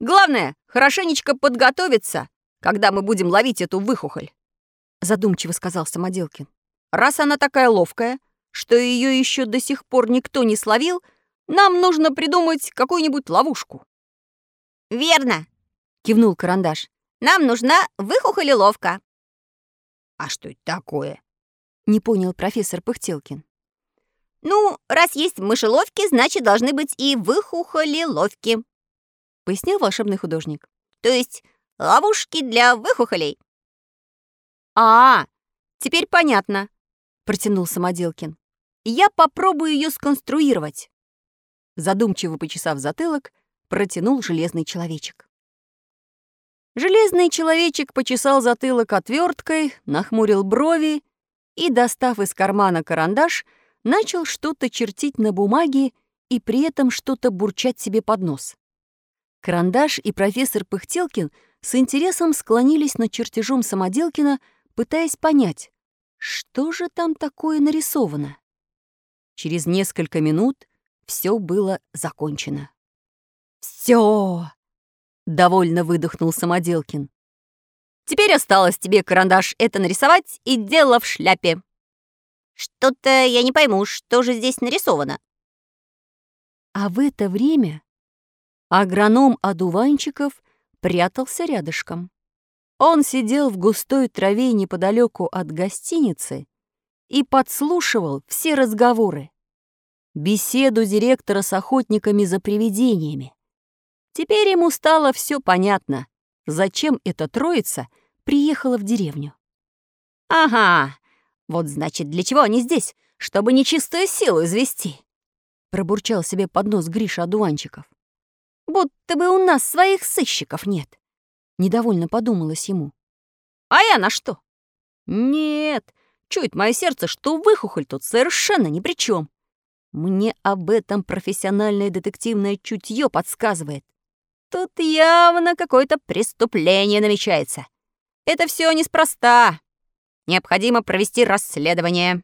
Главное, хорошенечко подготовиться, когда мы будем ловить эту выхухоль», — задумчиво сказал Самоделкин. «Раз она такая ловкая, что ее еще до сих пор никто не словил, нам нужно придумать какую-нибудь ловушку». «Верно!» — кивнул Карандаш. «Нам нужна выхухолеловка». «А что это такое?» — не понял профессор Пыхтелкин. «Ну, раз есть мышеловки, значит, должны быть и выхухолеловки», — пояснил волшебный художник. «То есть ловушки для выхухолей». «А, теперь понятно», — протянул Самоделкин. «Я попробую ее сконструировать». Задумчиво почесав затылок, протянул железный человечек. Железный человечек почесал затылок отверткой, нахмурил брови и, достав из кармана карандаш, начал что-то чертить на бумаге и при этом что-то бурчать себе под нос. Карандаш и профессор Пыхтелкин с интересом склонились над чертежом Самоделкина, пытаясь понять, что же там такое нарисовано. Через несколько минут все было закончено. Все! довольно выдохнул Самоделкин. Теперь осталось тебе, карандаш, это нарисовать и дело в шляпе. Что-то я не пойму, что же здесь нарисовано. А в это время агроном Адуванчиков прятался рядышком. Он сидел в густой траве неподалеку от гостиницы и подслушивал все разговоры. Беседу директора с охотниками за привидениями, Теперь ему стало все понятно, зачем эта троица приехала в деревню. «Ага, вот значит, для чего они здесь? Чтобы нечистую силу извести!» Пробурчал себе под нос Гриша Одуванчиков. «Будто бы у нас своих сыщиков нет!» Недовольно подумалось ему. «А я на что?» «Нет, чует мое сердце, что выхухоль тут совершенно ни при чем. Мне об этом профессиональное детективное чутье подсказывает. Тут явно какое-то преступление намечается. Это все неспроста. Необходимо провести расследование.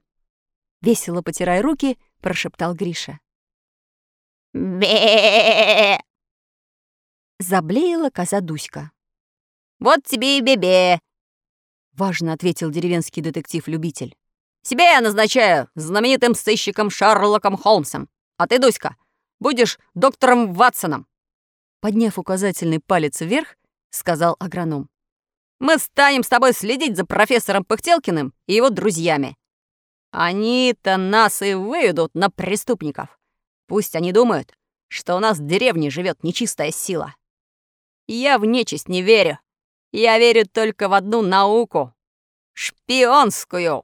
Весело потирая руки, прошептал Гриша. бе Заблеяла коза Дуська. «Вот тебе и бебе!» — важно ответил деревенский детектив-любитель. «Себя я назначаю знаменитым сыщиком Шарлоком Холмсом. А ты, Дуська, будешь доктором Ватсоном. Подняв указательный палец вверх, сказал агроном. «Мы станем с тобой следить за профессором Пыхтелкиным и его друзьями. Они-то нас и выведут на преступников. Пусть они думают, что у нас в деревне живет нечистая сила. Я в нечисть не верю. Я верю только в одну науку — шпионскую».